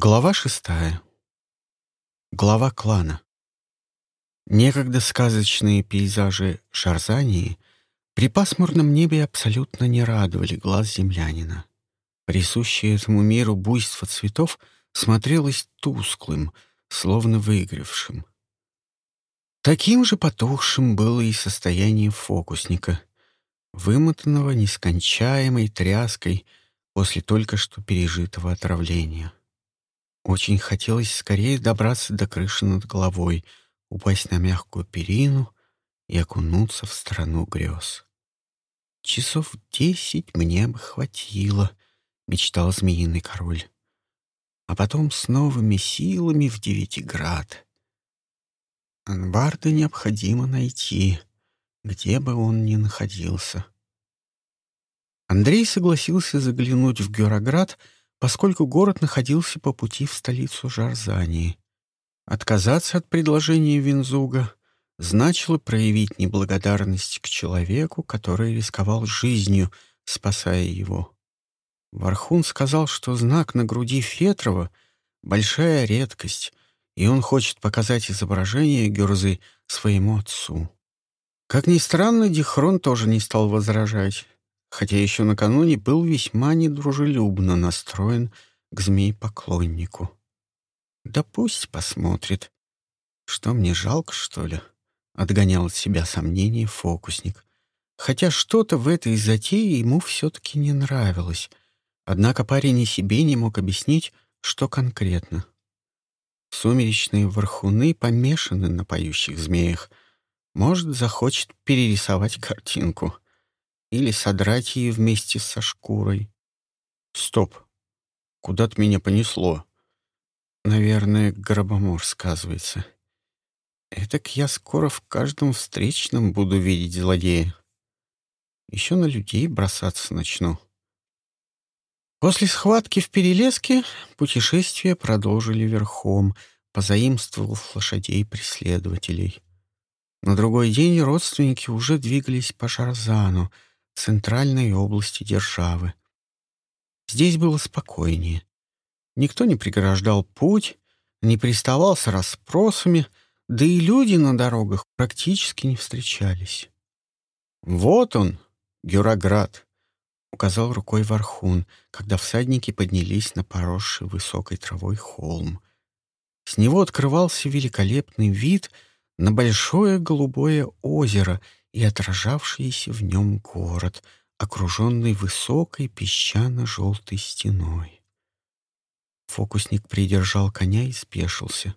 Глава шестая. Глава клана. Некогда сказочные пейзажи Шарзании при пасмурном небе абсолютно не радовали глаз землянина. Присущее этому миру буйство цветов смотрелось тусклым, словно выигравшим. Таким же потухшим было и состояние фокусника, вымотанного нескончаемой тряской после только что пережитого отравления. Очень хотелось скорее добраться до крыши над головой, упасть на мягкую перину и окунуться в страну грез. «Часов десять мне бы хватило», — мечтал змеиный король. «А потом с новыми силами в Девятиград. Анбарда необходимо найти, где бы он ни находился». Андрей согласился заглянуть в Гюроград — поскольку город находился по пути в столицу Жарзании. Отказаться от предложения Винзуга значило проявить неблагодарность к человеку, который рисковал жизнью, спасая его. Вархун сказал, что знак на груди Фетрова — большая редкость, и он хочет показать изображение Гюрзы своему отцу. Как ни странно, Дихрон тоже не стал возражать хотя еще накануне был весьма недружелюбно настроен к змей-поклоннику. «Да пусть посмотрит. Что мне жалко, что ли?» — отгонял от себя сомнение фокусник. Хотя что-то в этой затее ему все-таки не нравилось. Однако парень и себе не мог объяснить, что конкретно. Сумеречные вархуны помешаны на поющих змеях. Может, захочет перерисовать картинку — или содрать ее вместе со шкурой. Стоп. Куда-то меня понесло. Наверное, гробомор сказывается. Этак я скоро в каждом встречном буду видеть злодея. Еще на людей бросаться начну. После схватки в Перелеске путешествие продолжили верхом, позаимствовав лошадей преследователей. На другой день родственники уже двигались по Шарзану — центральной области державы. Здесь было спокойнее. Никто не преграждал путь, не приставал с расспросами, да и люди на дорогах практически не встречались. «Вот он, Гюроград», — указал рукой Вархун, когда всадники поднялись на поросший высокой травой холм. С него открывался великолепный вид на большое голубое озеро — и отражавшийся в нем город, окруженный высокой песчано-желтой стеной. Фокусник придержал коня и спешился.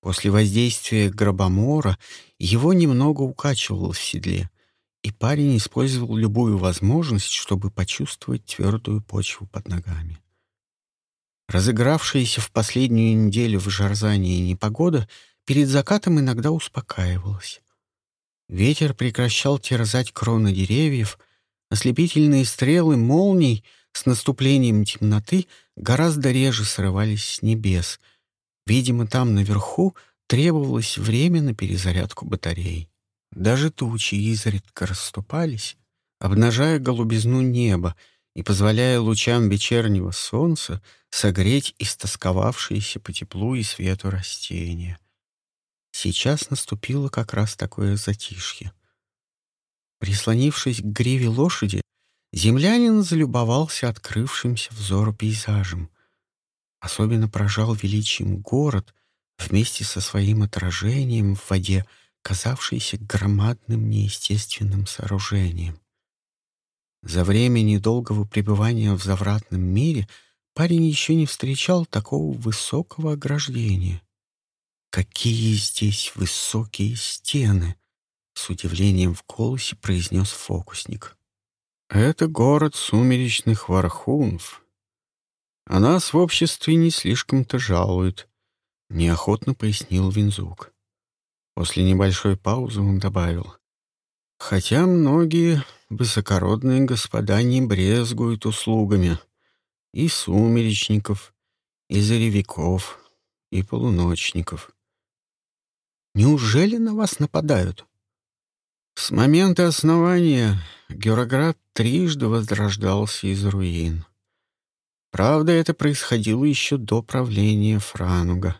После воздействия гробомора его немного укачивало в седле, и парень использовал любую возможность, чтобы почувствовать твердую почву под ногами. Разыгравшаяся в последнюю неделю в Жарзании непогода перед закатом иногда успокаивалась. Ветер прекращал терзать кроны деревьев, ослепительные стрелы молний с наступлением темноты гораздо реже срывались с небес. Видимо, там наверху требовалось время на перезарядку батарей. Даже тучи изредка расступались, обнажая голубизну неба и позволяя лучам вечернего солнца согреть истосковавшиеся по теплу и свету растения. Сейчас наступило как раз такое затишье. Прислонившись к гриве лошади, землянин залюбовался открывшимся взору пейзажем. Особенно поражал величием город вместе со своим отражением в воде, казавшийся громадным неестественным сооружением. За время недолгого пребывания в завратном мире парень еще не встречал такого высокого ограждения. «Какие здесь высокие стены!» — с удивлением в голосе произнес фокусник. «Это город сумеречных вархунов. А нас в обществе не слишком-то жалуют», — неохотно пояснил Винзук. После небольшой паузы он добавил. «Хотя многие высокородные господа не брезгуют услугами и сумеречников, и заревиков, и полуночников. Неужели на вас нападают? С момента основания Героград трижды возрождался из руин. Правда, это происходило еще до правления Франуга.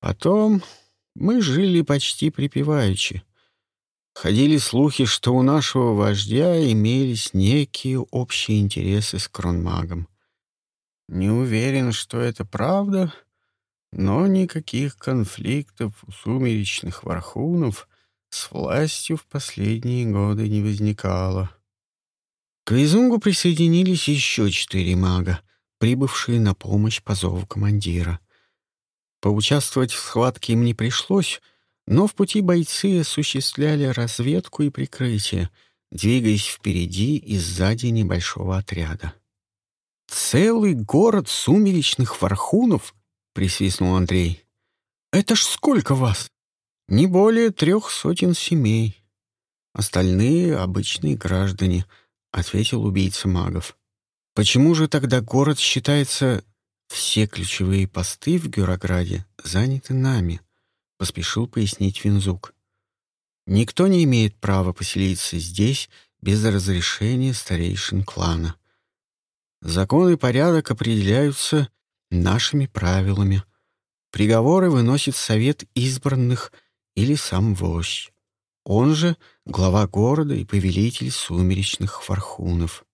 Потом мы жили почти припеваючи. Ходили слухи, что у нашего вождя имелись некие общие интересы с кронмагом. Не уверен, что это правда, но никаких конфликтов у сумеречных вархунов с властью в последние годы не возникало. К Визунгу присоединились еще четыре мага, прибывшие на помощь по зову командира. Поучаствовать в схватке им не пришлось, но в пути бойцы осуществляли разведку и прикрытие, двигаясь впереди и сзади небольшого отряда. «Целый город сумеречных вархунов?» — присвистнул Андрей. «Это ж сколько вас?» «Не более трех сотен семей. Остальные — обычные граждане», — ответил убийца магов. «Почему же тогда город считается все ключевые посты в Гюрограде заняты нами?» — поспешил пояснить Винзук. «Никто не имеет права поселиться здесь без разрешения старейшин клана. Закон и порядок определяются нашими правилами. Приговоры выносит совет избранных или сам вождь. Он же глава города и повелитель сумеречных вархунов.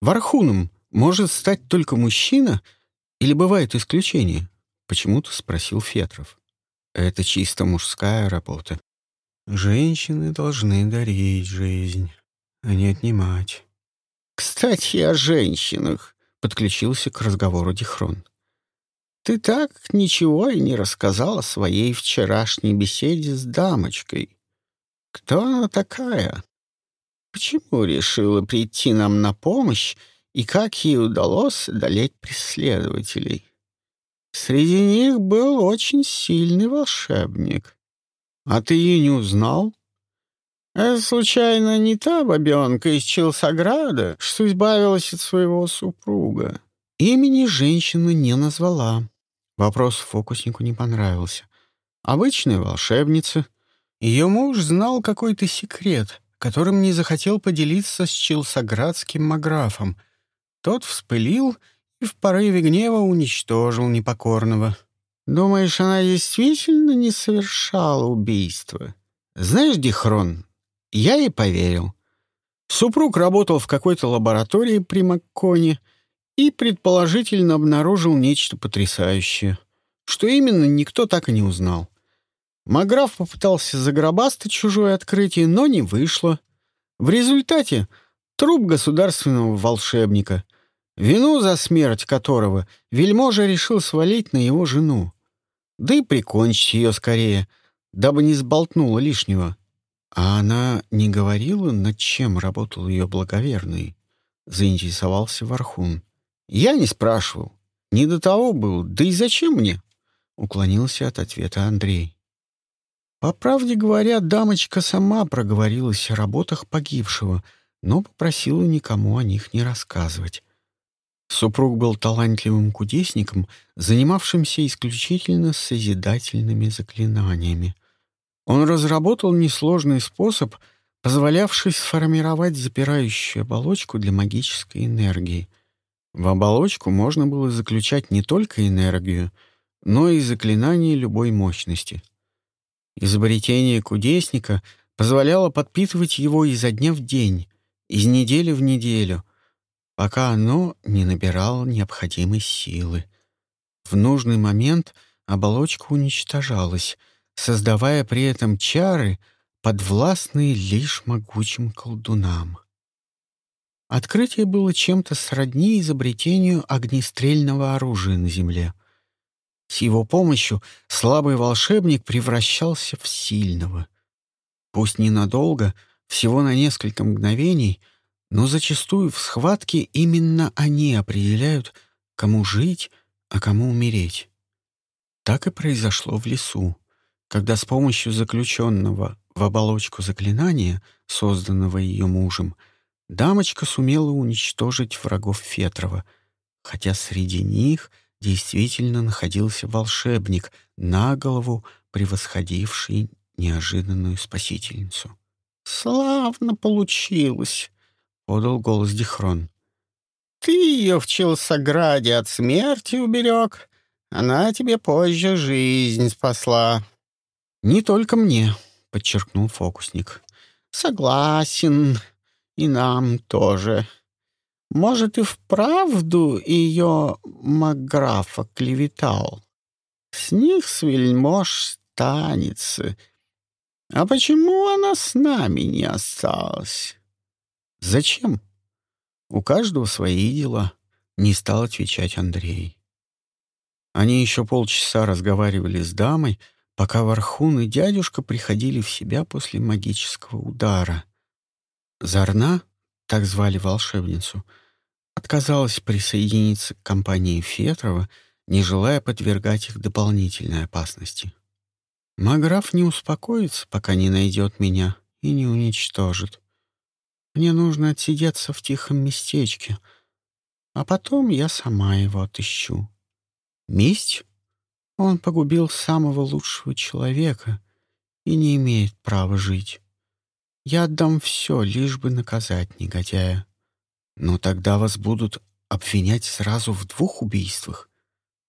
Вархуном может стать только мужчина или бывают исключения? Почему-то спросил Фетров. Это чисто мужская работа. Женщины должны дарить жизнь, а не отнимать. «Кстати, о женщинах», — подключился к разговору Дихрон. «Ты так ничего и не рассказал о своей вчерашней беседе с дамочкой. Кто она такая? Почему решила прийти нам на помощь, и как ей удалось одолеть преследователей? Среди них был очень сильный волшебник. А ты ее не узнал?» Это, случайно, не та бабенка из Челсограда, что избавилась от своего супруга? Имени женщины не назвала. Вопрос фокуснику не понравился. Обычная волшебница. Ее муж знал какой-то секрет, которым не захотел поделиться с челсоградским маграфом. Тот вспылил и в порыве гнева уничтожил непокорного. «Думаешь, она действительно не совершала убийства?» «Знаешь, Дихрон, я и поверил. Супруг работал в какой-то лаборатории при Макконе и предположительно обнаружил нечто потрясающее. Что именно, никто так и не узнал. Маграф попытался загробастать чужое открытие, но не вышло. В результате труп государственного волшебника, вину за смерть которого вельможа решил свалить на его жену. Да и прикончить ее скорее, дабы не сболтнула лишнего. «А она не говорила, над чем работал ее благоверный?» — заинтересовался Вархун. «Я не спрашивал. Не до того был. Да и зачем мне?» — уклонился от ответа Андрей. По правде говоря, дамочка сама проговорилась о работах погибшего, но попросила никому о них не рассказывать. Супруг был талантливым кудесником, занимавшимся исключительно созидательными заклинаниями. Он разработал несложный способ, позволявший сформировать запирающую оболочку для магической энергии. В оболочку можно было заключать не только энергию, но и заклинания любой мощности. Изобретение кудесника позволяло подпитывать его изо дня в день, из недели в неделю, пока оно не набирало необходимой силы. В нужный момент оболочка уничтожалась — создавая при этом чары, подвластные лишь могучим колдунам. Открытие было чем-то сродни изобретению огнестрельного оружия на Земле. С его помощью слабый волшебник превращался в сильного. Пусть ненадолго, всего на несколько мгновений, но зачастую в схватке именно они определяют, кому жить, а кому умереть. Так и произошло в лесу когда с помощью заключенного в оболочку заклинания, созданного ее мужем, дамочка сумела уничтожить врагов Фетрова, хотя среди них действительно находился волшебник, на голову превосходивший неожиданную спасительницу. «Славно получилось!» — подал голос Дихрон. ты ее в Челсограде от смерти уберег, она тебе позже жизнь спасла». «Не только мне», — подчеркнул фокусник. «Согласен, и нам тоже. Может, и вправду ее Макграфа клеветал. С них с вельмож станется. А почему она с нами не осталась?» «Зачем?» «У каждого свои дела», — не стал отвечать Андрей. Они еще полчаса разговаривали с дамой, пока Вархун и дядюшка приходили в себя после магического удара. Зарна, так звали волшебницу, отказалась присоединиться к компании Фетрова, не желая подвергать их дополнительной опасности. Маграф не успокоится, пока не найдет меня и не уничтожит. Мне нужно отсидеться в тихом местечке, а потом я сама его отыщу. Месть? Он погубил самого лучшего человека и не имеет права жить. Я отдам все, лишь бы наказать негодяя. Но тогда вас будут обвинять сразу в двух убийствах.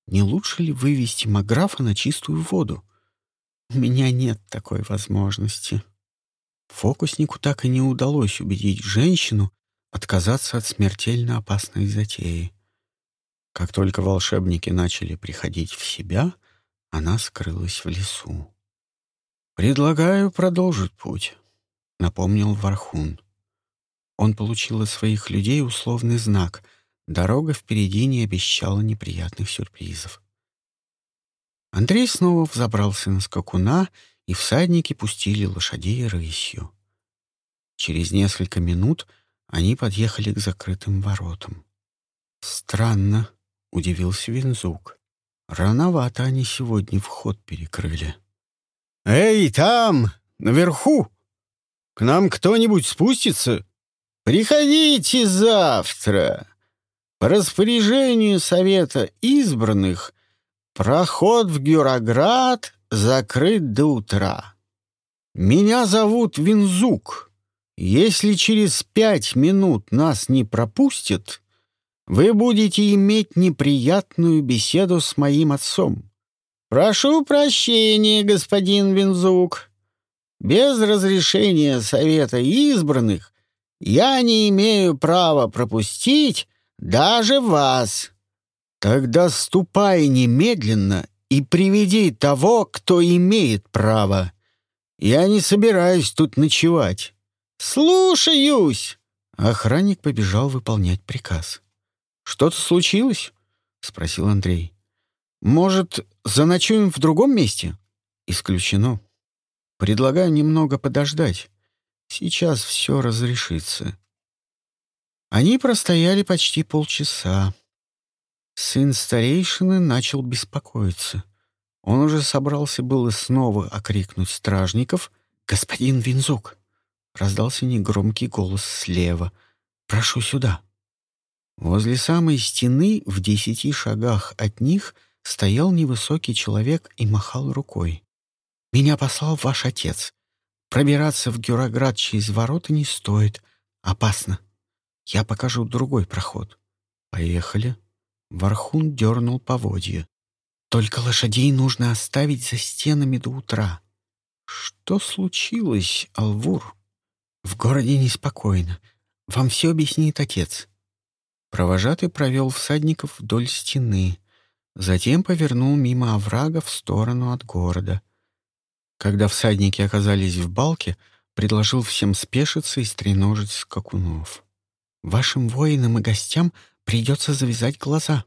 Не лучше ли вывести Маграфа на чистую воду? У меня нет такой возможности. Фокуснику так и не удалось убедить женщину отказаться от смертельно опасной затеи. Как только волшебники начали приходить в себя, она скрылась в лесу. «Предлагаю продолжить путь», — напомнил Вархун. Он получил от своих людей условный знак. Дорога впереди не обещала неприятных сюрпризов. Андрей снова взобрался на скакуна, и всадники пустили лошадей рысью. Через несколько минут они подъехали к закрытым воротам. Странно, — удивился Винзук. «Рановато они сегодня вход перекрыли». «Эй, там, наверху! К нам кто-нибудь спустится? Приходите завтра!» По распоряжению Совета избранных проход в Гюроград закрыт до утра. Меня зовут Винзук. Если через пять минут нас не пропустят, вы будете иметь неприятную беседу с моим отцом. Прошу прощения, господин Винзук. Без разрешения Совета избранных я не имею права пропустить даже вас. Тогда ступай немедленно и приведи того, кто имеет право. Я не собираюсь тут ночевать. Слушаюсь!» Охранник побежал выполнять приказ. «Что-то случилось?» — спросил Андрей. «Может, заночуем в другом месте?» «Исключено. Предлагаю немного подождать. Сейчас все разрешится». Они простояли почти полчаса. Сын старейшины начал беспокоиться. Он уже собрался было снова окрикнуть стражников «Господин Винзук!» Раздался негромкий голос слева. «Прошу сюда!» Возле самой стены, в десяти шагах от них, стоял невысокий человек и махал рукой. «Меня послал ваш отец. Пробираться в Гюроград через ворота не стоит. Опасно. Я покажу другой проход. Поехали». Вархун дернул поводья. «Только лошадей нужно оставить за стенами до утра». «Что случилось, Алвур?» «В городе неспокойно. Вам все объяснит отец». Провожатый провел всадников вдоль стены, затем повернул мимо оврага в сторону от города. Когда всадники оказались в балке, предложил всем спешиться и стреножить скакунов. «Вашим воинам и гостям придется завязать глаза.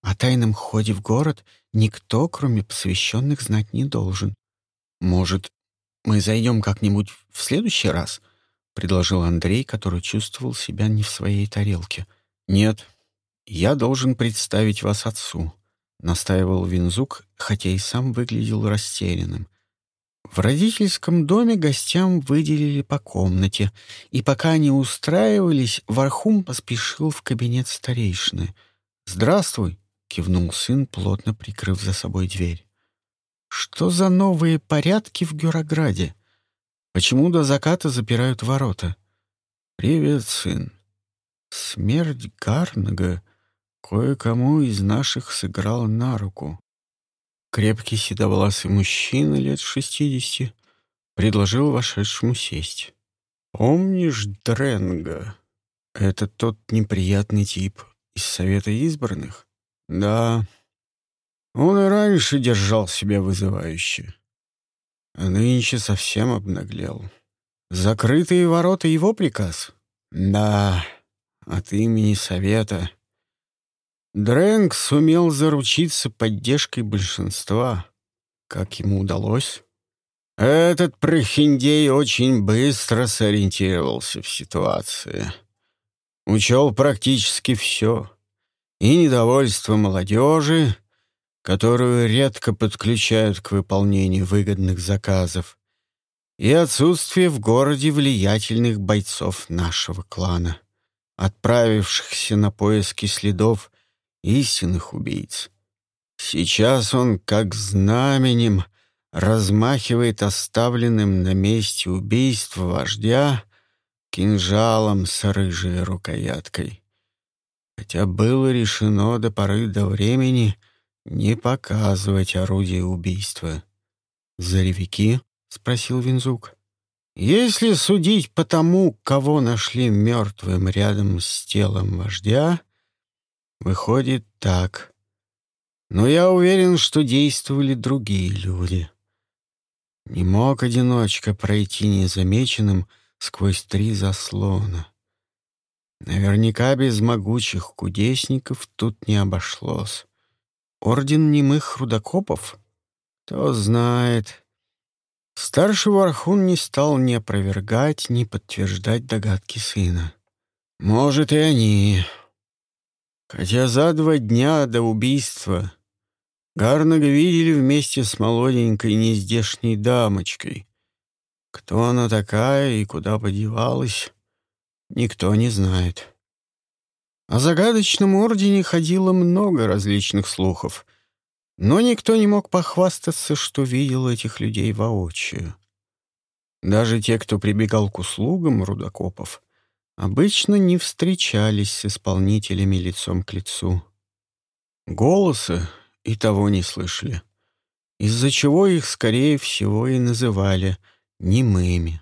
О тайном ходе в город никто, кроме посвященных, знать не должен. Может, мы зайдем как-нибудь в следующий раз?» — предложил Андрей, который чувствовал себя не в своей тарелке — «Нет, я должен представить вас отцу», — настаивал Винзук, хотя и сам выглядел растерянным. В родительском доме гостям выделили по комнате, и пока они устраивались, Вархум поспешил в кабинет старейшины. «Здравствуй», — кивнул сын, плотно прикрыв за собой дверь. «Что за новые порядки в Гюрограде? Почему до заката запирают ворота?» «Привет, сын. Смерть Гарнага кое-кому из наших сыграла на руку. Крепкий седовласый мужчина лет шестидесяти предложил вошедшему сесть. «Помнишь Дренга? Это тот неприятный тип из Совета избранных?» «Да. Он и раньше держал себя вызывающе. А нынче совсем обнаглел. Закрытые ворота его приказ?» «Да, от имени Совета». Дрэнк сумел заручиться поддержкой большинства. Как ему удалось? Этот прохиндей очень быстро сориентировался в ситуации. Учел практически все. И недовольство молодежи, которую редко подключают к выполнению выгодных заказов, и отсутствие в городе влиятельных бойцов нашего клана, отправившихся на поиски следов истинных убийц. Сейчас он, как знаменем, размахивает оставленным на месте убийства вождя кинжалом с рыжей рукояткой. Хотя было решено до поры до времени не показывать орудие убийства. «Заревики?» — спросил Винзук. «Если судить по тому, кого нашли мертвым рядом с телом вождя, выходит так. Но я уверен, что действовали другие люди». Не мог одиночка пройти незамеченным сквозь три заслона. Наверняка без могучих кудесников тут не обошлось. Орден немых рудокопов? Кто знает. Старший Вархун не стал ни опровергать, ни подтверждать догадки сына. Может, и они. Хотя за два дня до убийства Гарнага видели вместе с молоденькой нездешней дамочкой. Кто она такая и куда подевалась, никто не знает. О загадочном ордене ходило много различных слухов, но никто не мог похвастаться, что видел этих людей воочию. Даже те, кто прибегал к услугам рудокопов, обычно не встречались с исполнителями лицом к лицу. Голосы и того не слышали, из-за чего их, скорее всего, и называли немыми.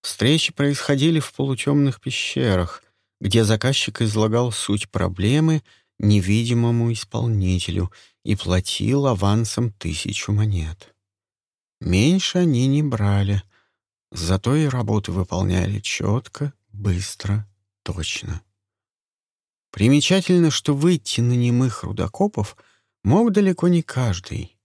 Встречи происходили в полутемных пещерах, где заказчик излагал суть проблемы невидимому исполнителю и платил авансом тысячу монет. Меньше они не брали, зато и работы выполняли четко, быстро, точно. Примечательно, что выйти на немых рудокопов — мог далеко не каждый.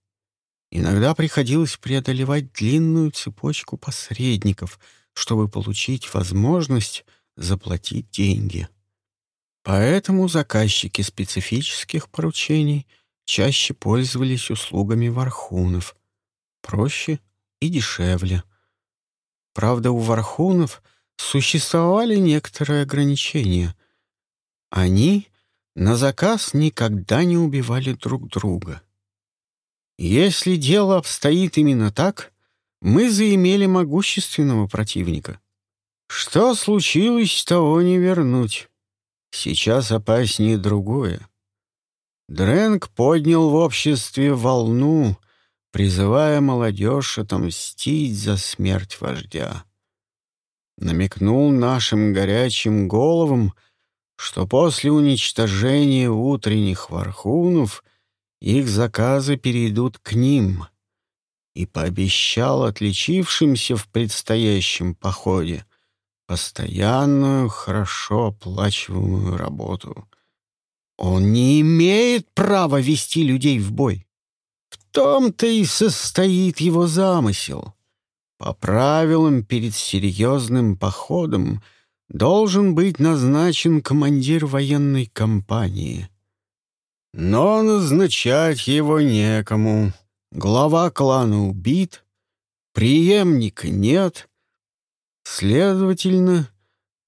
Иногда приходилось преодолевать длинную цепочку посредников, чтобы получить возможность заплатить деньги. Поэтому заказчики специфических поручений чаще пользовались услугами вархунов. Проще и дешевле. Правда, у вархунов существовали некоторые ограничения. Они на заказ никогда не убивали друг друга. Если дело обстоит именно так, мы заимели могущественного противника. Что случилось, того не вернуть. Сейчас опаснее другое. Дрэнк поднял в обществе волну, призывая молодежь отомстить за смерть вождя. Намекнул нашим горячим головам, что после уничтожения утренних вархунов их заказы перейдут к ним, и пообещал отличившимся в предстоящем походе постоянную, хорошо оплачиваемую работу. Он не имеет права вести людей в бой. В том-то и состоит его замысел. По правилам перед серьезным походом — должен быть назначен командир военной компании. Но назначать его некому. Глава клана убит, преемника нет. Следовательно,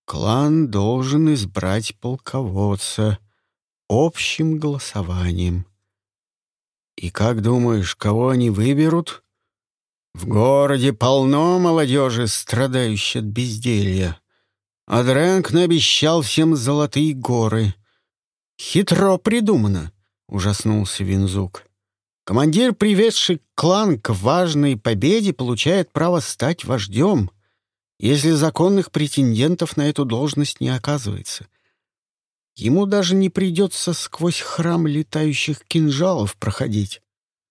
клан должен избрать полководца общим голосованием. И как думаешь, кого они выберут? В городе полно молодежи, страдающей от безделья. А Дрэнк наобещал всем золотые горы. Хитро придумано, ужаснулся Винзук. Командир, приведший клан к важной победе, получает право стать вождем, если законных претендентов на эту должность не оказывается. Ему даже не придется сквозь храм летающих кинжалов проходить.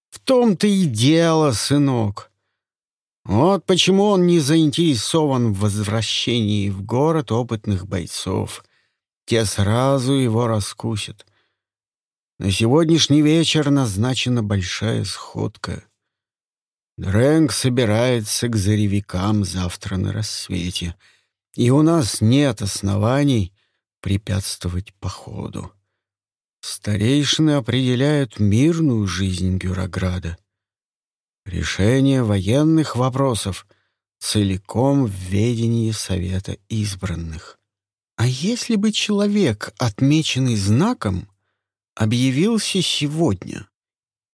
В том-то и дело, сынок. Вот почему он не заинтересован в возвращении в город опытных бойцов. Те сразу его раскусят. На сегодняшний вечер назначена большая сходка. Дрэнк собирается к заревикам завтра на рассвете, и у нас нет оснований препятствовать походу. Старейшины определяют мирную жизнь Гюрограда. Решение военных вопросов целиком в ведении Совета избранных. А если бы человек, отмеченный знаком, объявился сегодня,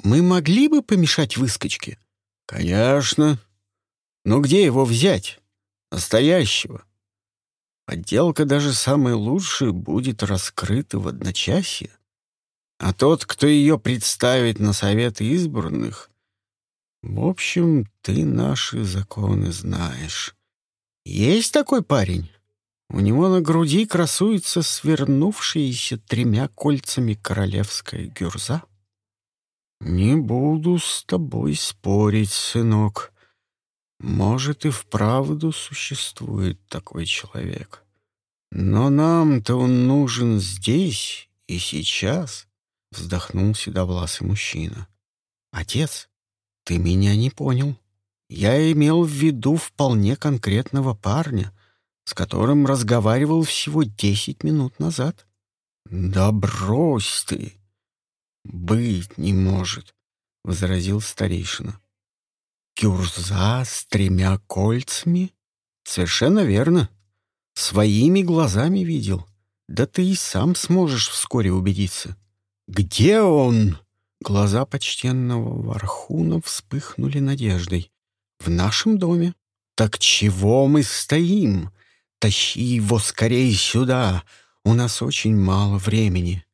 мы могли бы помешать выскочке? Конечно. Но где его взять? Настоящего. Подделка даже самая лучшая будет раскрыта в одночасье. А тот, кто ее представит на совет избранных... В общем, ты наши законы знаешь. Есть такой парень? У него на груди красуется свернувшаяся тремя кольцами королевская гюрза. Не буду с тобой спорить, сынок. Может, и вправду существует такой человек. Но нам-то он нужен здесь и сейчас. — вздохнул седовласый мужчина. «Отец, ты меня не понял. Я имел в виду вполне конкретного парня, с которым разговаривал всего десять минут назад». «Да брось ты! Быть не может», — возразил старейшина. «Кюрза с тремя кольцами? Совершенно верно. Своими глазами видел. Да ты и сам сможешь вскоре убедиться». «Где он?» Глаза почтенного Вархуна вспыхнули надеждой. «В нашем доме». «Так чего мы стоим? Тащи его скорее сюда. У нас очень мало времени.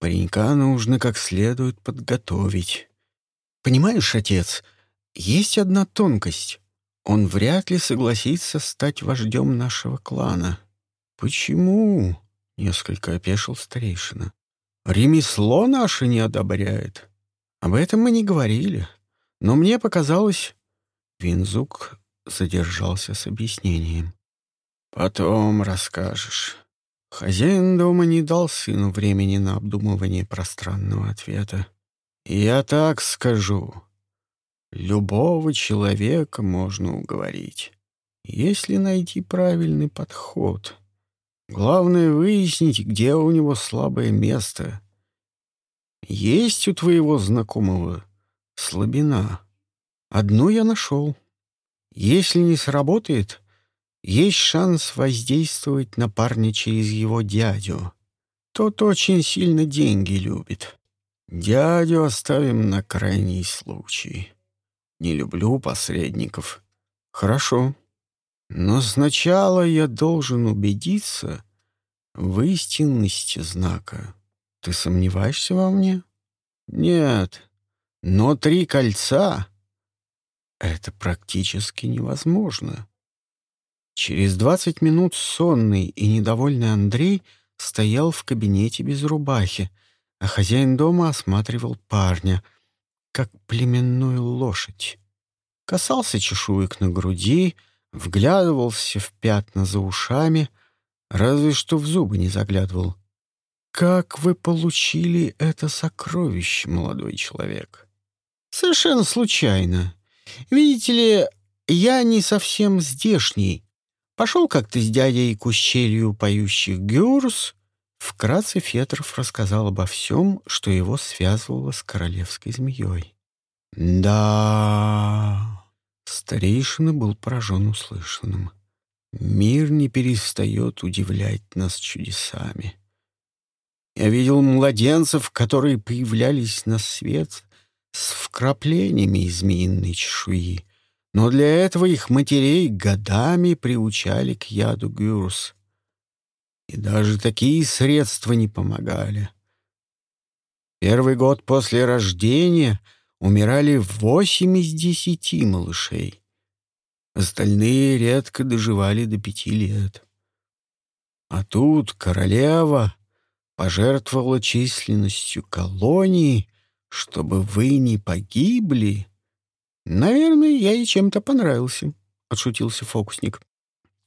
Паренька нужно как следует подготовить». «Понимаешь, отец, есть одна тонкость. Он вряд ли согласится стать вождем нашего клана». «Почему?» — несколько опешил старейшина. Ремесло наше не одобряет. Об этом мы не говорили. Но мне показалось...» Винзук задержался с объяснением. «Потом расскажешь». Хозяин дома не дал сыну времени на обдумывание пространного ответа. «Я так скажу. Любого человека можно уговорить, если найти правильный подход». Главное выяснить, где у него слабое место. Есть у твоего знакомого слабина. Одну я нашел. Если не сработает, есть шанс воздействовать на парня через его дядю. Тот очень сильно деньги любит. Дядю оставим на крайний случай. Не люблю посредников. Хорошо. Но сначала я должен убедиться в истинности знака. Ты сомневаешься во мне? Нет. Но три кольца — это практически невозможно. Через двадцать минут сонный и недовольный Андрей стоял в кабинете без рубахи, а хозяин дома осматривал парня, как племенную лошадь. Касался чешуек на груди — вглядывался в пятна за ушами, разве что в зубы не заглядывал. «Как вы получили это сокровище, молодой человек?» «Совершенно случайно. Видите ли, я не совсем здешний. Пошел как-то с дядей к ущелью поющих гюрс». Вкратце Фетров рассказал обо всем, что его связывало с королевской змеей. «Да...» Старейшина был поражен услышанным. Мир не перестает удивлять нас чудесами. Я видел младенцев, которые появлялись на свет с вкраплениями змеиной чешуи, но для этого их матерей годами приучали к яду гюрс. И даже такие средства не помогали. Первый год после рождения умирали восемь из десяти малышей. Остальные редко доживали до пяти лет. А тут королева пожертвовала численностью колонии, чтобы вы не погибли. Наверное, я ей чем-то понравился, — отшутился фокусник.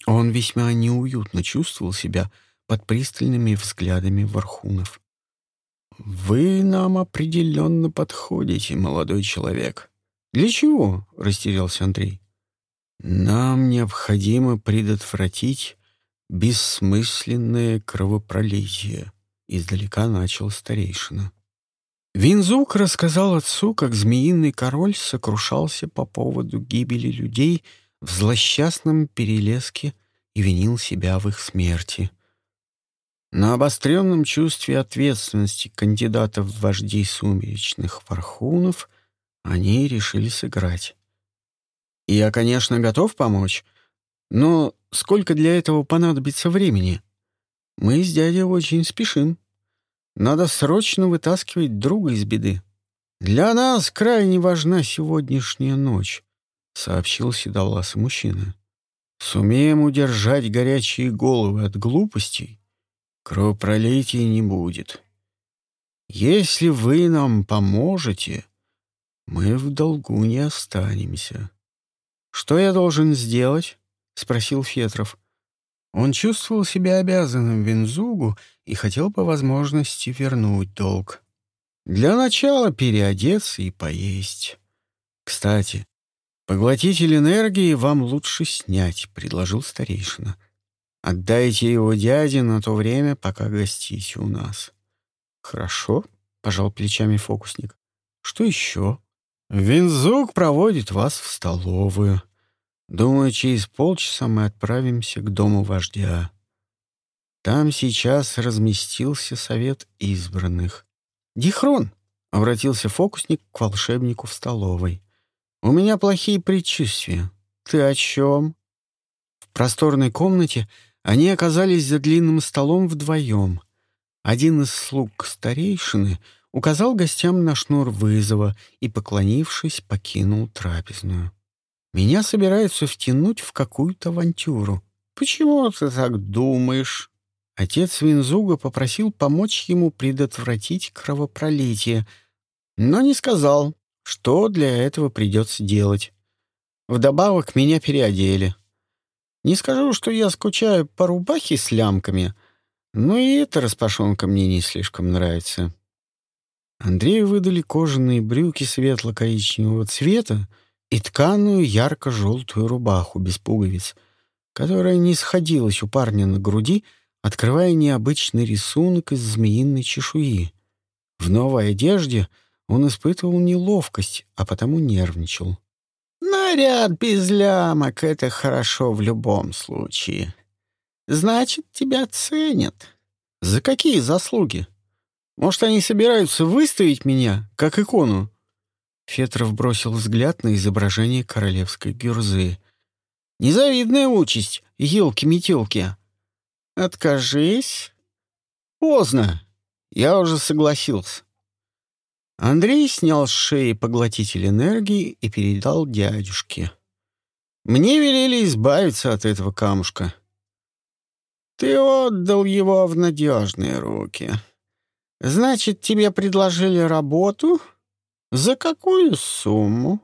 Он весьма неуютно чувствовал себя под пристальными взглядами вархунов. «Вы нам определенно подходите, молодой человек». «Для чего?» — растерялся Андрей. «Нам необходимо предотвратить бессмысленное кровопролитие», — издалека начал старейшина. Винзук рассказал отцу, как змеиный король сокрушался по поводу гибели людей в злосчастном перелеске и винил себя в их смерти. На обостренном чувстве ответственности кандидатов в вождей сумеречных вархунов они решили сыграть. Я, конечно, готов помочь, но сколько для этого понадобится времени? Мы с дядей очень спешим. Надо срочно вытаскивать друга из беды. Для нас крайне важна сегодняшняя ночь, сообщил седовласый мужчина. Сумеем удержать горячие головы от глупостей, кровопролития не будет. Если вы нам поможете, мы в долгу не останемся. «Что я должен сделать?» — спросил Фетров. Он чувствовал себя обязанным Винзугу и хотел по возможности вернуть долг. Для начала переодеться и поесть. Кстати, поглотитель энергии вам лучше снять, предложил старейшина. Отдайте его дяде на то время, пока гостите у нас. Хорошо, пожал плечами фокусник. Что еще? Винзук проводит вас в столовую. Думаю, через полчаса мы отправимся к дому вождя. Там сейчас разместился совет избранных. «Дихрон!» — обратился фокусник к волшебнику в столовой. «У меня плохие предчувствия. Ты о чем?» В просторной комнате они оказались за длинным столом вдвоем. Один из слуг старейшины указал гостям на шнур вызова и, поклонившись, покинул трапезную. Меня собираются втянуть в какую-то авантюру. Почему ты так думаешь? Отец Винзуга попросил помочь ему предотвратить кровопролитие, но не сказал, что для этого придется делать. Вдобавок меня переодели. Не скажу, что я скучаю по рубахе с лямками, но и эта распашонка мне не слишком нравится. Андрею выдали кожаные брюки светло-коричневого цвета, и тканую ярко-желтую рубаху без пуговиц, которая не сходилась у парня на груди, открывая необычный рисунок из змеиной чешуи. В новой одежде он испытывал неловкость, а потому нервничал. «Наряд без лямок — это хорошо в любом случае. Значит, тебя ценят. За какие заслуги? Может, они собираются выставить меня, как икону?» Фетров бросил взгляд на изображение королевской гюрзы. «Незавидная участь, елки-метелки!» «Откажись!» «Поздно! Я уже согласился!» Андрей снял с шеи поглотитель энергии и передал дядюшке. «Мне велели избавиться от этого камушка». «Ты отдал его в надежные руки. Значит, тебе предложили работу?» «За какую сумму?»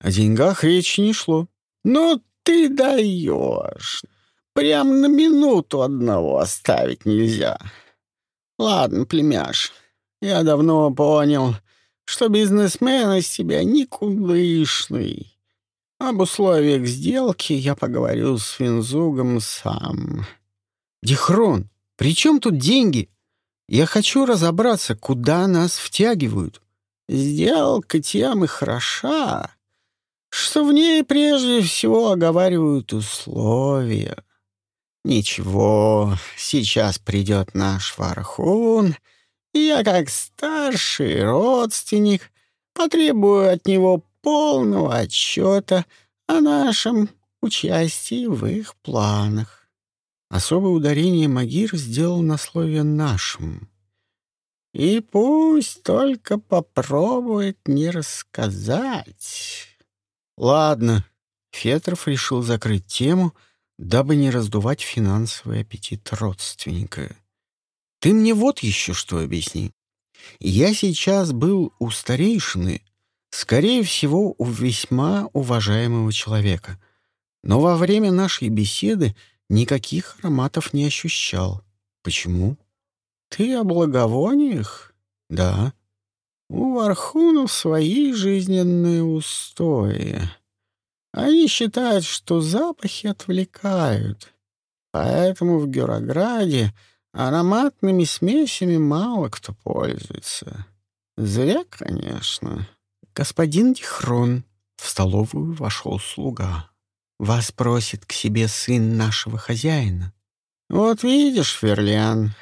О деньгах речи не шло. «Ну ты даешь! Прям на минуту одного оставить нельзя. Ладно, племяш, я давно понял, что бизнесмен из тебя никудышный. Об условиях сделки я поговорю с Финзугом сам». «Дихрон, при чем тут деньги? Я хочу разобраться, куда нас втягивают». Сделка тем и хороша, что в ней прежде всего оговаривают условия. Ничего, сейчас придет наш Вархун, я, как старший родственник, потребую от него полного отчета о нашем участии в их планах. Особое ударение Магир сделал на слове «нашим». И пусть только попробует не рассказать. Ладно, Фетров решил закрыть тему, дабы не раздувать финансовый аппетит родственника. Ты мне вот еще что объясни. Я сейчас был у старейшины, скорее всего, у весьма уважаемого человека, но во время нашей беседы никаких ароматов не ощущал. Почему? Ты о благовониях? Да. У Вархунов свои жизненные устои. Они считают, что запахи отвлекают. Поэтому в Гюрограде ароматными смесями мало кто пользуется. Зря, конечно. Господин Дихрон, в столовую вошел слуга. Вас просит к себе сын нашего хозяина. Вот видишь, Ферлиан,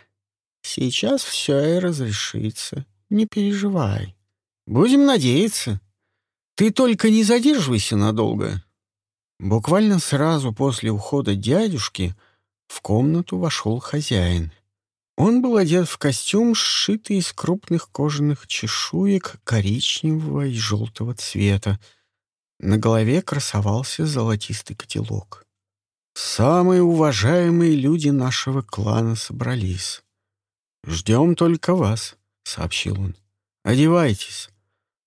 Сейчас все и разрешится. Не переживай. Будем надеяться. Ты только не задерживайся надолго. Буквально сразу после ухода дядюшки в комнату вошел хозяин. Он был одет в костюм, сшитый из крупных кожаных чешуек коричневого и желтого цвета. На голове красовался золотистый котелок. Самые уважаемые люди нашего клана собрались. «Ждем только вас», — сообщил он. «Одевайтесь.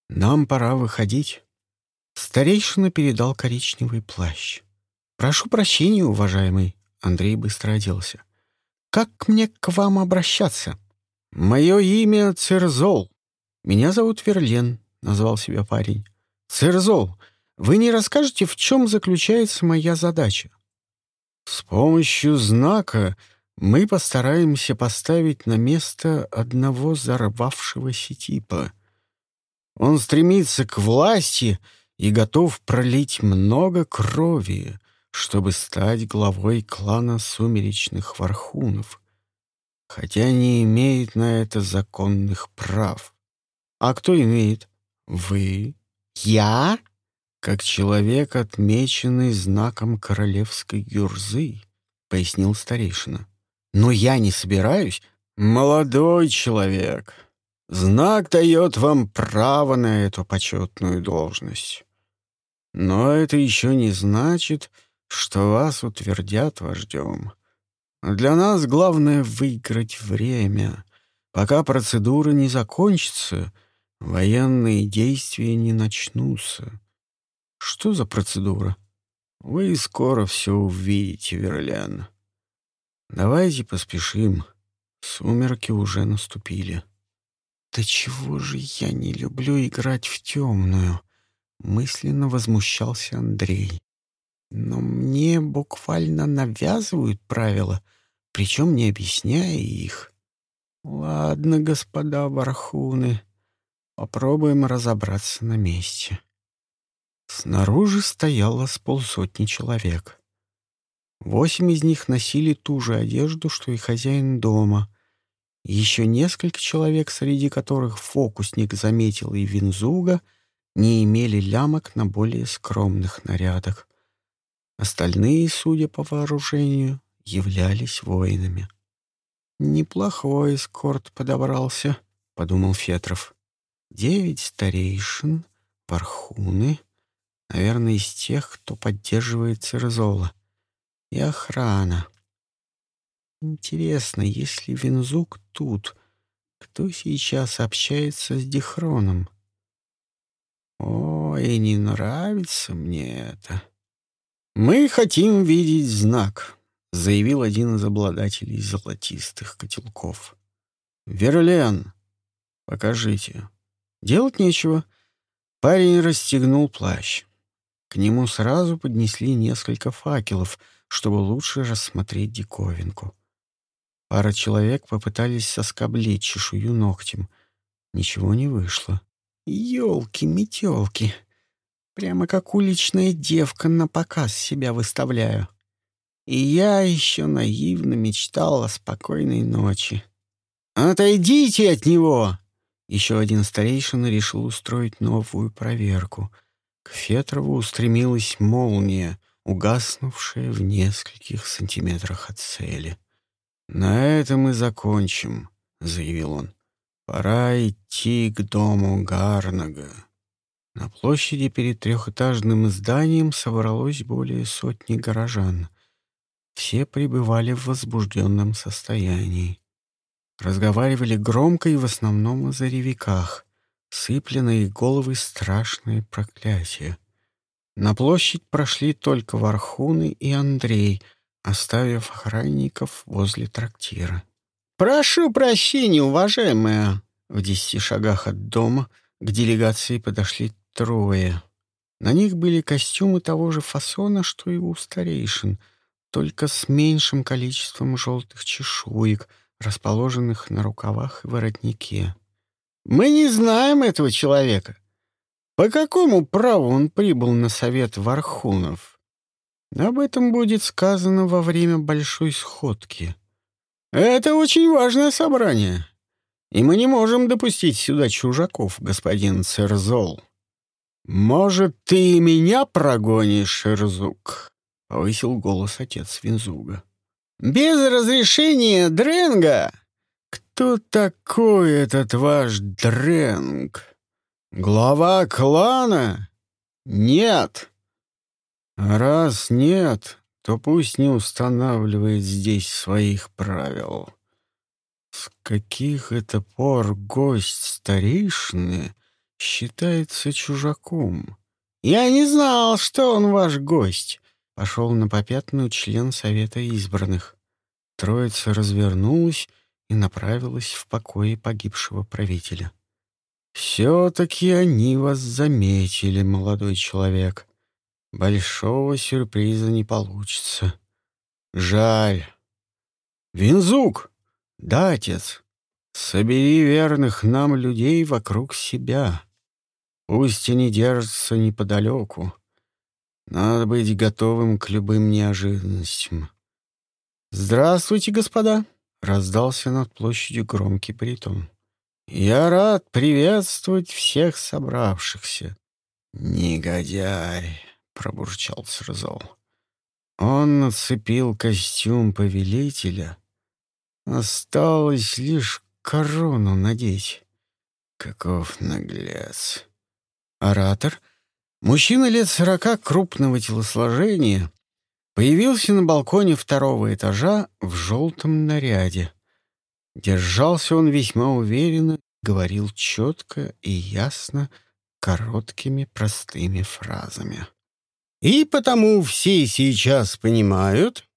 Нам пора выходить». Старейшина передал коричневый плащ. «Прошу прощения, уважаемый», — Андрей быстро оделся. «Как мне к вам обращаться?» «Мое имя Церзол. Меня зовут Верлен», — назвал себя парень. «Церзол, вы не расскажете, в чем заключается моя задача?» «С помощью знака мы постараемся поставить на место одного взорвавшегося типа. Он стремится к власти и готов пролить много крови, чтобы стать главой клана сумеречных вархунов, хотя не имеет на это законных прав. А кто имеет? Вы? Я? Как человек, отмеченный знаком королевской гюрзы, пояснил старейшина. Но я не собираюсь. Молодой человек, знак дает вам право на эту почетную должность. Но это еще не значит, что вас утвердят вождем. Для нас главное — выиграть время. Пока процедура не закончится, военные действия не начнутся. Что за процедура? Вы скоро все увидите, Верлен. Давайте поспешим. Сумерки уже наступили. Да чего же я не люблю играть в темную? Мысленно возмущался Андрей. Но мне буквально навязывают правила, причем не объясняя их. Ладно, господа бархуны, попробуем разобраться на месте. Снаружи стояло с полсотни человек. Восемь из них носили ту же одежду, что и хозяин дома. Еще несколько человек, среди которых фокусник заметил и Винзуга, не имели лямок на более скромных нарядах. Остальные, судя по вооружению, являлись воинами. «Неплохой эскорт подобрался», — подумал Фетров. «Девять старейшин, пархуны, наверное, из тех, кто поддерживает Церзола и охрана. Интересно, если Винзук тут, кто сейчас общается с Дихроном? Ой, не нравится мне это. Мы хотим видеть знак, заявил один из обладателей золотистых котелков. Верлен, покажите. Делать нечего. Парень расстегнул плащ. К нему сразу поднесли несколько факелов — чтобы лучше рассмотреть диковинку. Пара человек попытались соскоблить чешую ногтем. Ничего не вышло. Ёлки-метёлки! Прямо как уличная девка на показ себя выставляю. И я еще наивно мечтал о спокойной ночи. «Отойдите от него!» Еще один старейшина решил устроить новую проверку. К Фетрову устремилась молния — угаснувшая в нескольких сантиметрах от цели. «На этом и закончим», — заявил он. «Пора идти к дому Гарнага». На площади перед трехэтажным зданием собралось более сотни горожан. Все пребывали в возбужденном состоянии. Разговаривали громко и в основном о заревиках, их головы страшные проклятия. На площадь прошли только Вархуны и Андрей, оставив охранников возле трактира. «Прошу прощения, уважаемая!» В десяти шагах от дома к делегации подошли трое. На них были костюмы того же фасона, что и у старейшин, только с меньшим количеством желтых чешуек, расположенных на рукавах и воротнике. «Мы не знаем этого человека. По какому праву он прибыл на совет Вархунов? Об этом будет сказано во время большой сходки. Это очень важное собрание, и мы не можем допустить сюда чужаков, господин Церзол. Может, ты и меня прогонишь, Шерзук? повысил голос отец Винзуга. Без разрешения Дренга? Кто такой этот ваш Дренг? Глава клана? Нет. Раз нет, то пусть не устанавливает здесь своих правил. С каких это пор гость старейшины считается чужаком? Я не знал, что он ваш гость. Пошел на попятную член совета избранных. Троица развернулась и направилась в покои погибшего правителя. «Все-таки они вас заметили, молодой человек. Большого сюрприза не получится. Жаль. Винзук! Да, отец. Собери верных нам людей вокруг себя. Пусть они держатся неподалеку. Надо быть готовым к любым неожиданностям. «Здравствуйте, господа!» — раздался над площадью громкий притон. Я рад приветствовать всех собравшихся. Негодяй, пробурчал Срзол. Он нацепил костюм повелителя. Осталось лишь корону надеть. Каков наглец. Оратор, мужчина лет сорока крупного телосложения, появился на балконе второго этажа в желтом наряде. Держался он весьма уверенно, говорил четко и ясно, короткими простыми фразами. И потому все сейчас понимают,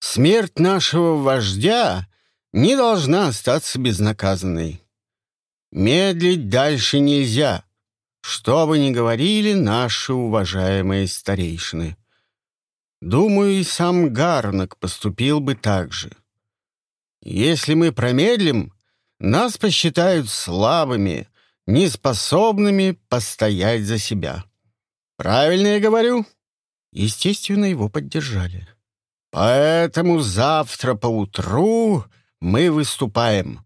смерть нашего вождя не должна остаться безнаказанной. Медлить дальше нельзя, что бы ни говорили наши уважаемые старейшины. Думаю, и сам Гарнак поступил бы так же. Если мы промедлим, нас посчитают слабыми, неспособными постоять за себя. Правильно я говорю? Естественно, его поддержали. Поэтому завтра поутру мы выступаем.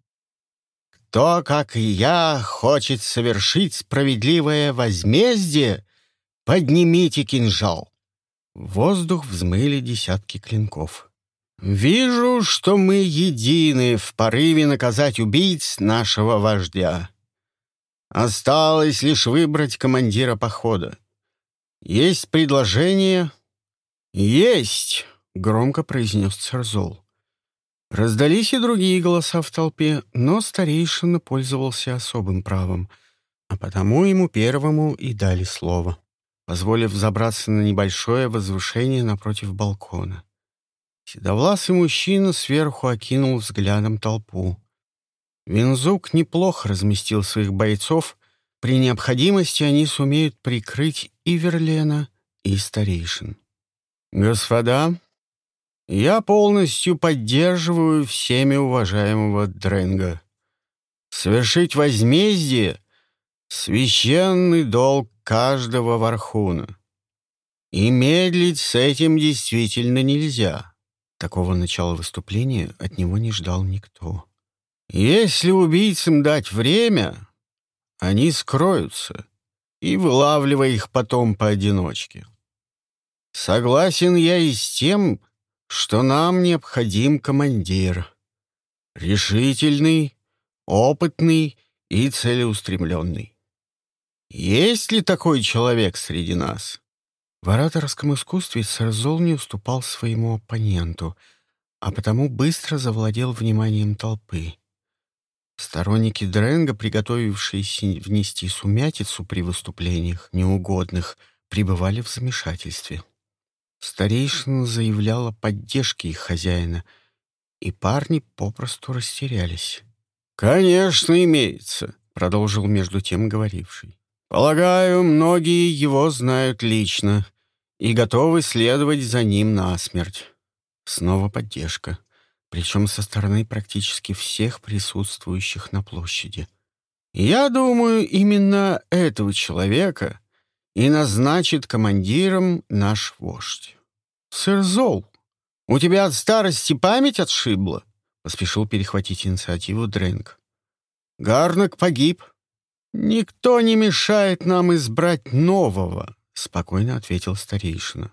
Кто, как я, хочет совершить справедливое возмездие, поднимите кинжал. Воздух взмыли десятки клинков. Вижу, что мы едины в порыве наказать убийц нашего вождя. Осталось лишь выбрать командира похода. Есть предложение? Есть, громко произнес Царзол. Раздались и другие голоса в толпе, но старейшина пользовался особым правом, а потому ему первому и дали слово, позволив забраться на небольшое возвышение напротив балкона. Седовласый мужчина сверху окинул взглядом толпу. Винзук неплохо разместил своих бойцов. При необходимости они сумеют прикрыть и Верлена, и старейшин. «Господа, я полностью поддерживаю всеми уважаемого Дренга. Совершить возмездие — священный долг каждого Вархуна. И медлить с этим действительно нельзя». Такого начала выступления от него не ждал никто. Если убийцам дать время, они скроются, и вылавливая их потом поодиночке. Согласен я и с тем, что нам необходим командир. Решительный, опытный и целеустремленный. Есть ли такой человек среди нас? В ораторском искусстве Сарзол не уступал своему оппоненту, а потому быстро завладел вниманием толпы. Сторонники Дренга, приготовившиеся внести сумятицу при выступлениях неугодных, пребывали в замешательстве. Старейшина заявляла поддержке их хозяина, и парни попросту растерялись. «Конечно, имеется», — продолжил между тем говоривший. «Полагаю, многие его знают лично и готовы следовать за ним насмерть». Снова поддержка, причем со стороны практически всех присутствующих на площади. «Я думаю, именно этого человека и назначит командиром наш вождь. Сэр Зол, у тебя от старости память отшибла?» — поспешил перехватить инициативу Дрэнк. «Гарнак погиб. Никто не мешает нам избрать нового», — спокойно ответил старейшина.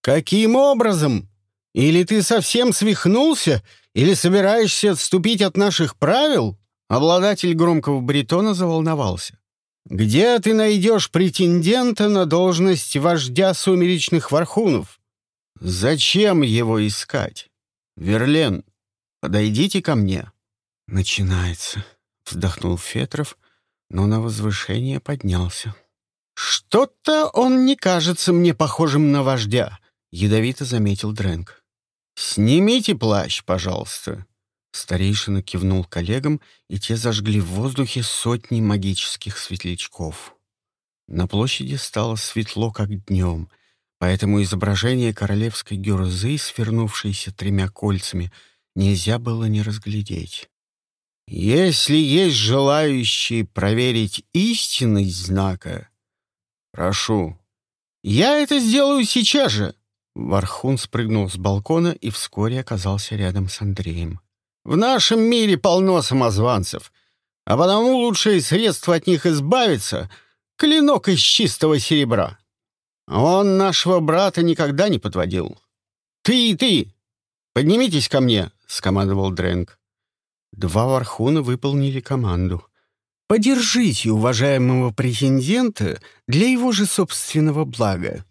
«Каким образом? Или ты совсем свихнулся, или собираешься отступить от наших правил?» Обладатель громкого баритона заволновался. «Где ты найдешь претендента на должность вождя сумеречных вархунов? Зачем его искать? Верлен, подойдите ко мне». «Начинается», — вздохнул Фетров, но на возвышение поднялся. «Что-то он не кажется мне похожим на вождя», — ядовито заметил Дрэнк. «Снимите плащ, пожалуйста». Старейшина кивнул коллегам, и те зажгли в воздухе сотни магических светлячков. На площади стало светло, как днем, поэтому изображение королевской гюрзы, свернувшейся тремя кольцами, нельзя было не разглядеть. «Если есть желающие проверить истинность знака, прошу, я это сделаю сейчас же!» Вархун спрыгнул с балкона и вскоре оказался рядом с Андреем. В нашем мире полно самозванцев, а потому лучшее средство от них избавиться — клинок из чистого серебра. Он нашего брата никогда не подводил. «Ты и ты! Поднимитесь ко мне!» — скомандовал Дрэнк. Два вархуна выполнили команду. «Подержите уважаемого претендента для его же собственного блага».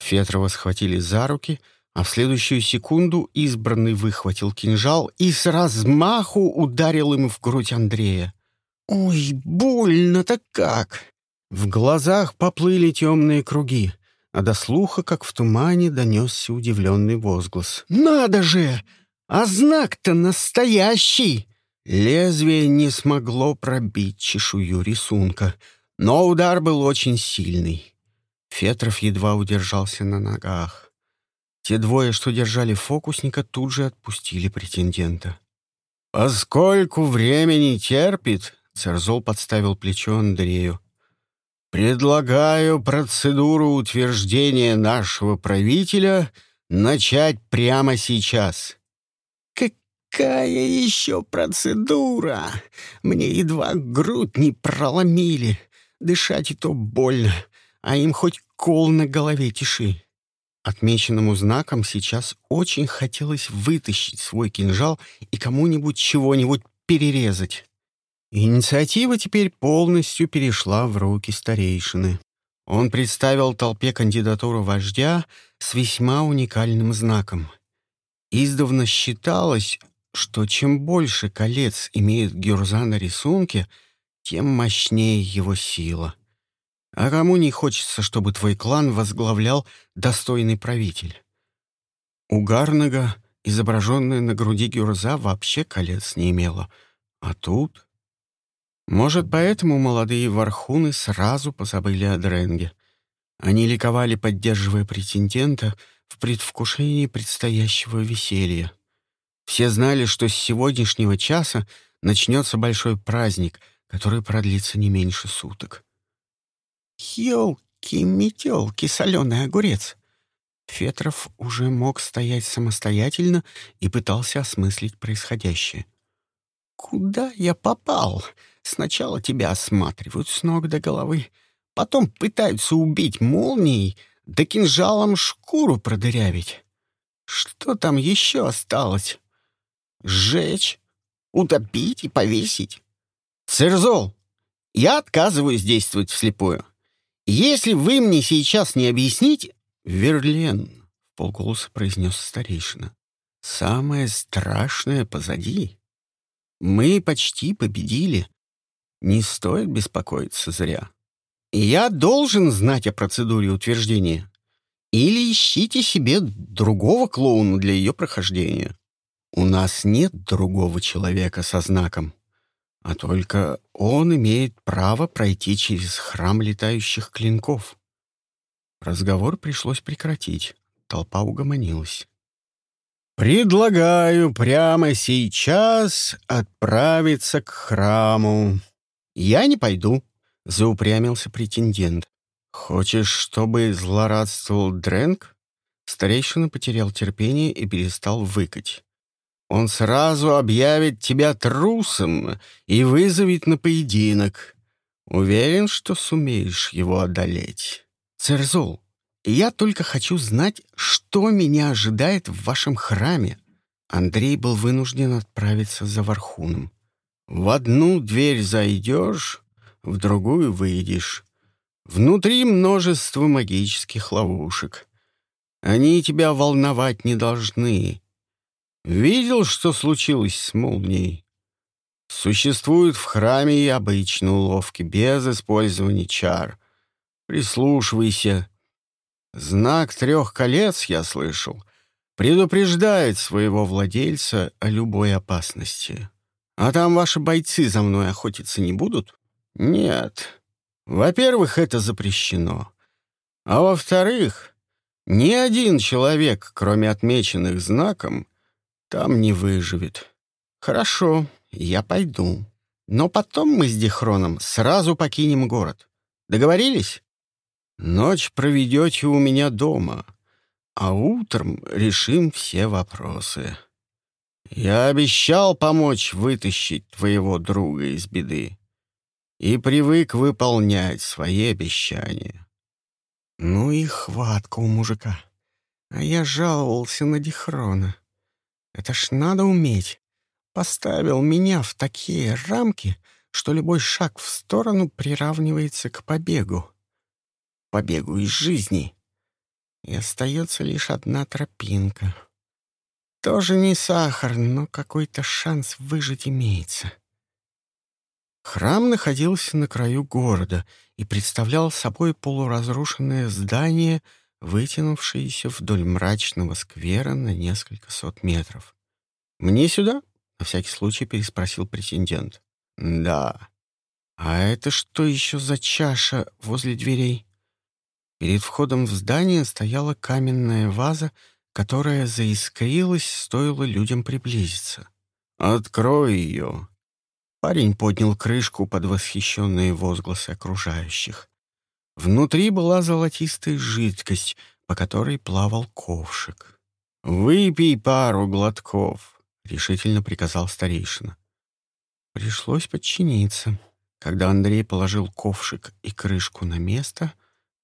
Фетрова схватили за руки — а в следующую секунду избранный выхватил кинжал и с размаху ударил им в грудь Андрея. «Ой, больно-то как!» В глазах поплыли темные круги, а до слуха, как в тумане, донесся удивленный возглас. «Надо же! А знак-то настоящий!» Лезвие не смогло пробить чешую рисунка, но удар был очень сильный. Фетров едва удержался на ногах. Те двое, что держали фокусника, тут же отпустили претендента. «Поскольку время не терпит», — Церзол подставил плечо Андрею, «предлагаю процедуру утверждения нашего правителя начать прямо сейчас». «Какая еще процедура? Мне едва грудь не проломили. Дышать и то больно, а им хоть кол на голове тиши». Отмеченному знаком сейчас очень хотелось вытащить свой кинжал и кому-нибудь чего-нибудь перерезать. Инициатива теперь полностью перешла в руки старейшины. Он представил толпе кандидатуру вождя с весьма уникальным знаком. Издавна считалось, что чем больше колец имеет Гюрза на рисунке, тем мощнее его сила — а кому не хочется, чтобы твой клан возглавлял достойный правитель? У Гарнага, изображенная на груди Гюрза, вообще колец не имела. А тут... Может, поэтому молодые вархуны сразу позабыли о Дренге. Они ликовали, поддерживая претендента в предвкушении предстоящего веселья. Все знали, что с сегодняшнего часа начнется большой праздник, который продлится не меньше суток. «Елки-метелки, соленый огурец!» Фетров уже мог стоять самостоятельно и пытался осмыслить происходящее. «Куда я попал? Сначала тебя осматривают с ног до головы, потом пытаются убить молнией, да кинжалом шкуру продырявить. Что там еще осталось? Сжечь, утопить и повесить? Церзол, я отказываюсь действовать вслепую. Если вы мне сейчас не объясните... Верлен, — полголоса произнес старейшина, — самое страшное позади. Мы почти победили. Не стоит беспокоиться зря. Я должен знать о процедуре утверждения. Или ищите себе другого клоуна для ее прохождения. У нас нет другого человека со знаком, а только он имеет право пройти через храм летающих клинков. Разговор пришлось прекратить. Толпа угомонилась. «Предлагаю прямо сейчас отправиться к храму». «Я не пойду», — заупрямился претендент. «Хочешь, чтобы злорадствовал Дрэнк?» Старейшина потерял терпение и перестал выкать. «Он сразу объявит тебя трусом и вызовет на поединок. Уверен, что сумеешь его одолеть. Церзол, я только хочу знать, что меня ожидает в вашем храме». Андрей был вынужден отправиться за Вархуном. «В одну дверь зайдешь, в другую выйдешь. Внутри множество магических ловушек. Они тебя волновать не должны. Видел, что случилось с молнией? Существуют в храме и обычные уловки, без использования чар. Прислушивайся. Знак трех колец, я слышал, предупреждает своего владельца о любой опасности. А там ваши бойцы за мной охотиться не будут? Нет. Во-первых, это запрещено. А во-вторых, ни один человек, кроме отмеченных знаком, там не выживет. Хорошо, я пойду. Но потом мы с Дихроном сразу покинем город. Договорились? Ночь проведете у меня дома, а утром решим все вопросы. Я обещал помочь вытащить твоего друга из беды и привык выполнять свои обещания. Ну и хватка у мужика. А я жаловался на Дихрона. Это ж надо уметь. Поставил меня в такие рамки, что любой шаг в сторону приравнивается к побегу. Побегу из жизни. И остается лишь одна тропинка. Тоже не сахар, но какой-то шанс выжить имеется. Храм находился на краю города и представлял собой полуразрушенное здание, вытянувшееся вдоль мрачного сквера на несколько сот метров. «Мне сюда?» — на всякий случай переспросил претендент. «Да. А это что еще за чаша возле дверей?» Перед входом в здание стояла каменная ваза, которая заискрилась, стоило людям приблизиться. «Открой ее!» Парень поднял крышку под восхищенные возгласы окружающих. Внутри была золотистая жидкость, по которой плавал ковшик. «Выпей пару глотков», — решительно приказал старейшина. Пришлось подчиниться. Когда Андрей положил ковшик и крышку на место,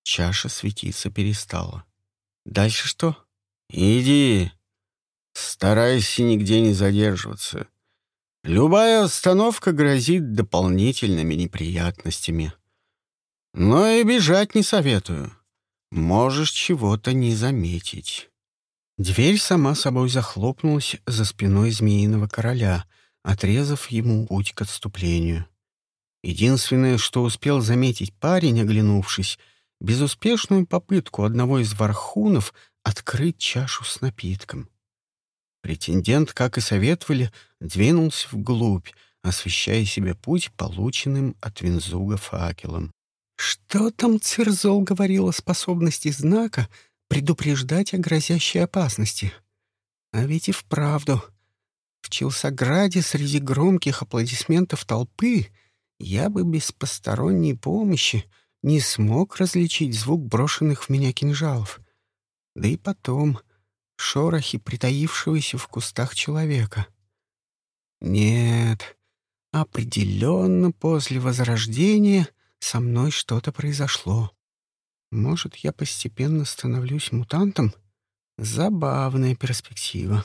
чаша светиться перестала. «Дальше что?» «Иди. Старайся нигде не задерживаться. Любая остановка грозит дополнительными неприятностями. Но и бежать не советую. Можешь чего-то не заметить. Дверь сама собой захлопнулась за спиной змеиного короля, отрезав ему путь к отступлению. Единственное, что успел заметить парень, оглянувшись, безуспешную попытку одного из вархунов открыть чашу с напитком. Претендент, как и советовали, двинулся вглубь, освещая себе путь полученным от Винзуга факелом. Что там Церзол говорил о способности знака предупреждать о грозящей опасности? А ведь и вправду. В Челсограде среди громких аплодисментов толпы я бы без посторонней помощи не смог различить звук брошенных в меня кинжалов. Да и потом — шорохи притаившегося в кустах человека. Нет, определенно после Возрождения со мной что-то произошло. Может, я постепенно становлюсь мутантом? Забавная перспектива.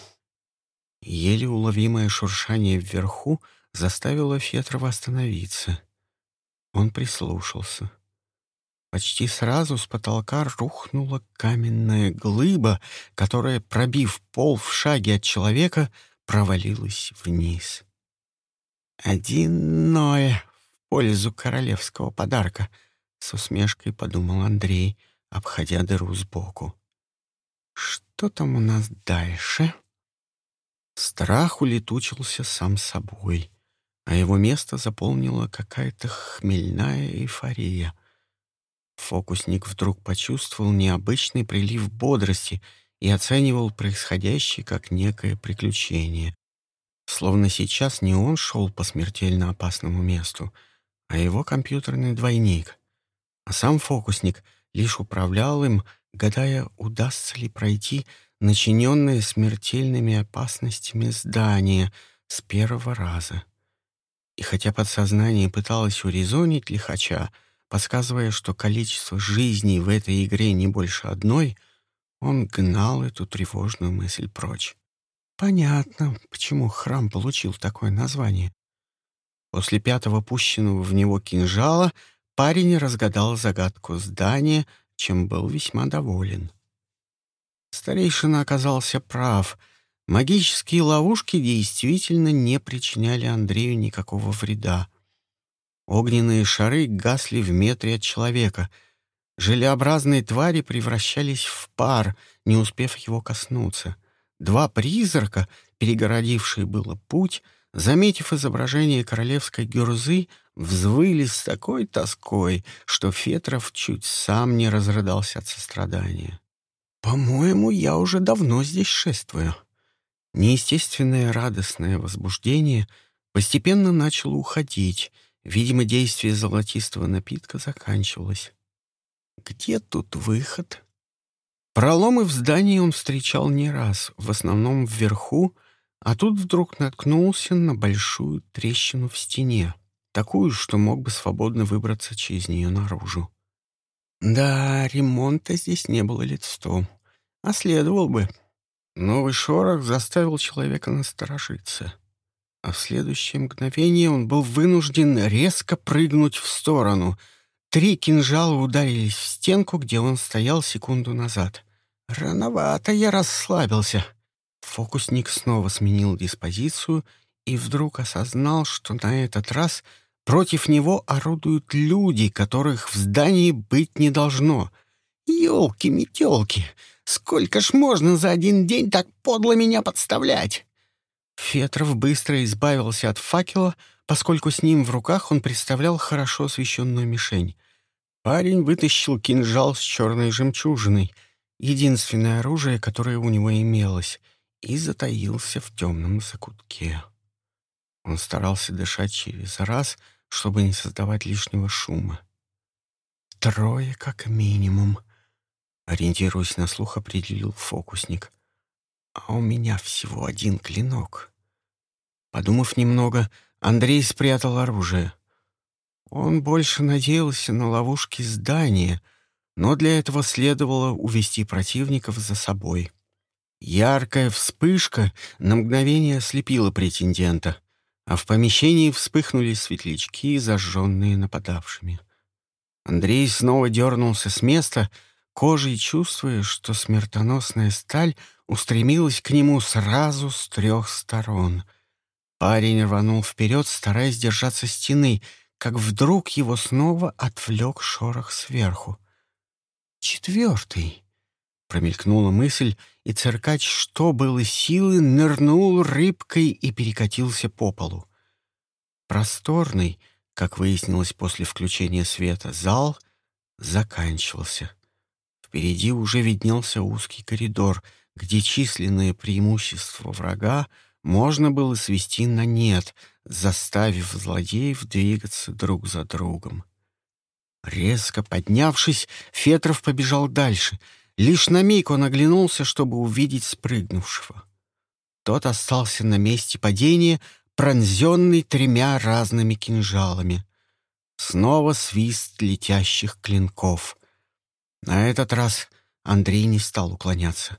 Еле уловимое шуршание вверху заставило Фетрова остановиться. Он прислушался. Почти сразу с потолка рухнула каменная глыба, которая, пробив пол в шаге от человека, провалилась вниз. «Один Ноэ в пользу королевского подарка», — с усмешкой подумал Андрей, обходя дыру сбоку. «Что там у нас дальше?» Страх улетучился сам собой, а его место заполнила какая-то хмельная эйфория — Фокусник вдруг почувствовал необычный прилив бодрости и оценивал происходящее как некое приключение. Словно сейчас не он шел по смертельно опасному месту, а его компьютерный двойник. А сам фокусник лишь управлял им, гадая, удастся ли пройти начиненное смертельными опасностями здание с первого раза. И хотя подсознание пыталось урезонить лихача, Подсказывая, что количество жизней в этой игре не больше одной, он гнал эту тревожную мысль прочь. Понятно, почему храм получил такое название. После пятого пущенного в него кинжала парень разгадал загадку здания, чем был весьма доволен. Старейшина оказался прав. Магические ловушки действительно не причиняли Андрею никакого вреда. Огненные шары гасли в метре от человека. Желеобразные твари превращались в пар, не успев его коснуться. Два призрака, перегородившие было путь, заметив изображение королевской гюрзы, взвыли с такой тоской, что Фетров чуть сам не разрыдался от сострадания. «По-моему, я уже давно здесь шествую». Неестественное радостное возбуждение постепенно начало уходить — Видимо, действие золотистого напитка заканчивалось. Где тут выход? Проломы в здании он встречал не раз, в основном вверху, а тут вдруг наткнулся на большую трещину в стене, такую, что мог бы свободно выбраться через нее наружу. Да, ремонта здесь не было лет сто, а следовал бы. Новый шорох заставил человека насторожиться а в следующее мгновение он был вынужден резко прыгнуть в сторону. Три кинжала ударились в стенку, где он стоял секунду назад. Рановато я расслабился. Фокусник снова сменил диспозицию и вдруг осознал, что на этот раз против него орудуют люди, которых в здании быть не должно. Ёлки-метёлки! Сколько ж можно за один день так подло меня подставлять? Фетров быстро избавился от факела, поскольку с ним в руках он представлял хорошо освещенную мишень. Парень вытащил кинжал с черной жемчужиной, единственное оружие, которое у него имелось, и затаился в темном закутке. Он старался дышать через раз, чтобы не создавать лишнего шума. «Трое как минимум», — ориентируясь на слух, определил фокусник а у меня всего один клинок. Подумав немного, Андрей спрятал оружие. Он больше надеялся на ловушки здания, но для этого следовало увести противников за собой. Яркая вспышка на мгновение ослепила претендента, а в помещении вспыхнули светлячки, зажженные нападавшими. Андрей снова дернулся с места, кожей чувствуя, что смертоносная сталь — устремилась к нему сразу с трех сторон. Парень рванул вперед, стараясь держаться стены, как вдруг его снова отвлек шорох сверху. «Четвертый!» — промелькнула мысль, и циркач, что было силы, нырнул рыбкой и перекатился по полу. Просторный, как выяснилось после включения света, зал заканчивался. Впереди уже виднелся узкий коридор — где численное преимущество врага можно было свести на нет, заставив злодеев двигаться друг за другом. Резко поднявшись, Фетров побежал дальше. Лишь на миг он оглянулся, чтобы увидеть спрыгнувшего. Тот остался на месте падения, пронзенный тремя разными кинжалами. Снова свист летящих клинков. На этот раз Андрей не стал уклоняться.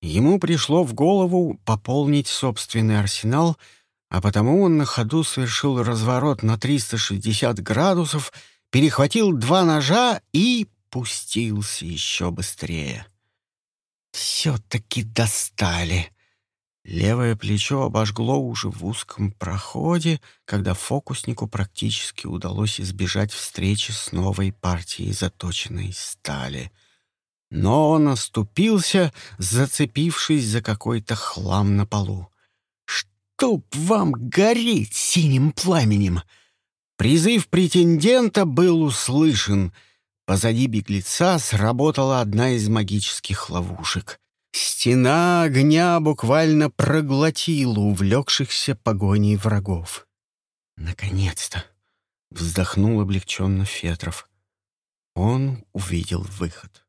Ему пришло в голову пополнить собственный арсенал, а потому он на ходу совершил разворот на 360 градусов, перехватил два ножа и пустился еще быстрее. Все-таки достали. Левое плечо обожгло уже в узком проходе, когда фокуснику практически удалось избежать встречи с новой партией заточенной стали. Но он оступился, зацепившись за какой-то хлам на полу. «Чтоб вам гореть синим пламенем!» Призыв претендента был услышан. Позади беглеца сработала одна из магических ловушек. Стена огня буквально проглотила увлекшихся погоней врагов. «Наконец-то!» — вздохнул облегченно Фетров. Он увидел выход.